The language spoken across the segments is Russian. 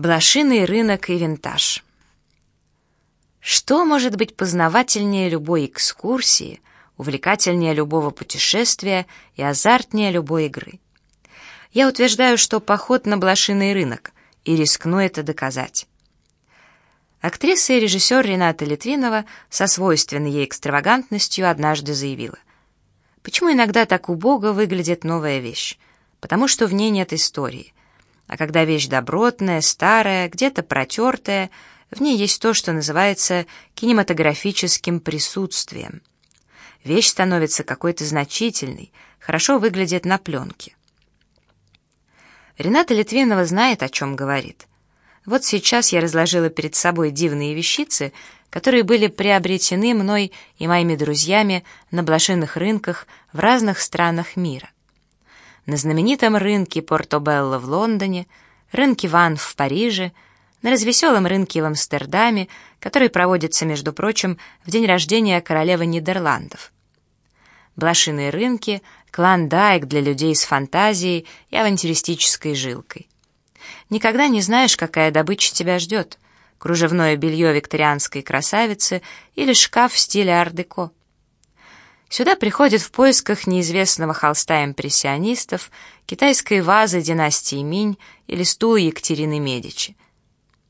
Блошиный рынок и винтаж. Что может быть познавательнее любой экскурсии, увлекательнее любого путешествия и азартнее любой игры? Я утверждаю, что поход на блошиный рынок, и рискну это доказать. Актриса и режиссер Рената Литвинова со свойственной ей экстравагантностью однажды заявила. Почему иногда так убого выглядит новая вещь? Потому что в ней нет истории — а когда вещь добротная, старая, где-то протертая, в ней есть то, что называется кинематографическим присутствием. Вещь становится какой-то значительной, хорошо выглядит на пленке. Рената Литвинова знает, о чем говорит. Вот сейчас я разложила перед собой дивные вещицы, которые были приобретены мной и моими друзьями на блошиных рынках в разных странах мира на знаменитом рынке Портобелло в Лондоне, рынке Ван в Париже, на развеселом рынке в Амстердаме, который проводится, между прочим, в день рождения королевы Нидерландов. Блошиные рынки — клондайк для людей с фантазией и авантюристической жилкой. Никогда не знаешь, какая добыча тебя ждет — кружевное белье викторианской красавицы или шкаф в стиле ар-деко. Сюда приходят в поисках неизвестного холста импрессионистов, китайской вазы династии Минь или стула Екатерины Медичи.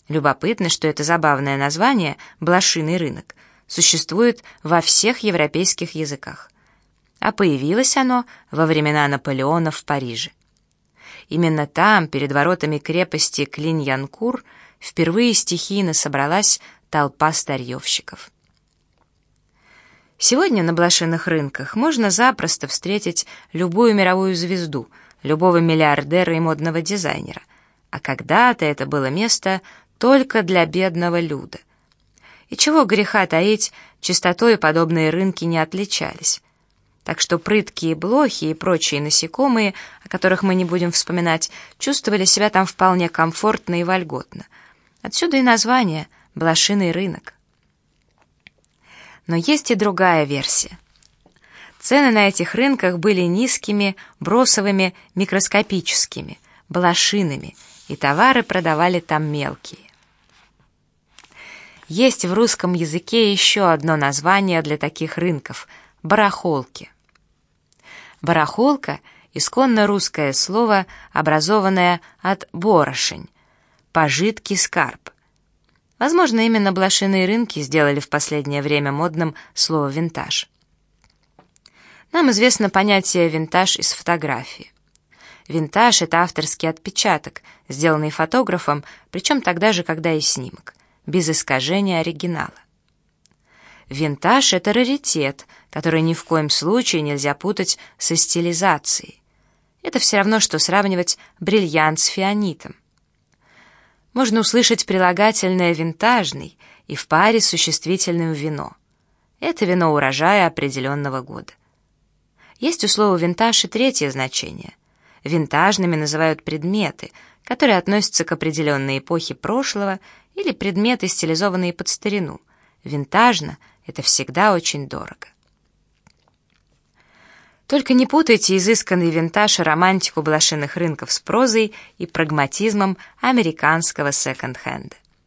Любопытно, что это забавное название «блошиный рынок» существует во всех европейских языках. А появилось оно во времена Наполеона в Париже. Именно там, перед воротами крепости Клиньянкур, впервые стихийно собралась толпа старьевщиков. Сегодня на блошиных рынках можно запросто встретить любую мировую звезду, любого миллиардера и модного дизайнера. А когда-то это было место только для бедного люда. И чего греха таить, чистотой подобные рынки не отличались. Так что прыткие блохи и прочие насекомые, о которых мы не будем вспоминать, чувствовали себя там вполне комфортно и вольготно. Отсюда и название «блошиный рынок». Но есть и другая версия. Цены на этих рынках были низкими, бросовыми, микроскопическими, балашинами, и товары продавали там мелкие. Есть в русском языке еще одно название для таких рынков – барахолки. Барахолка – исконно русское слово, образованное от борошень, пожитки скарб. Возможно, именно блошиные рынки сделали в последнее время модным слово «винтаж». Нам известно понятие «винтаж» из фотографии. Винтаж — это авторский отпечаток, сделанный фотографом, причем тогда же, когда и снимок, без искажения оригинала. Винтаж — это раритет, который ни в коем случае нельзя путать со стилизацией. Это все равно, что сравнивать бриллиант с фианитом можно услышать прилагательное «винтажный» и в паре с существительным «вино». Это вино урожая определенного года. Есть у слова «винтаж» и третье значение. Винтажными называют предметы, которые относятся к определенной эпохе прошлого или предметы, стилизованные под старину. Винтажно — это всегда очень дорого. Только не путайте изысканный винтаж и романтику блошиных рынков с прозой и прагматизмом американского секонд-хенда.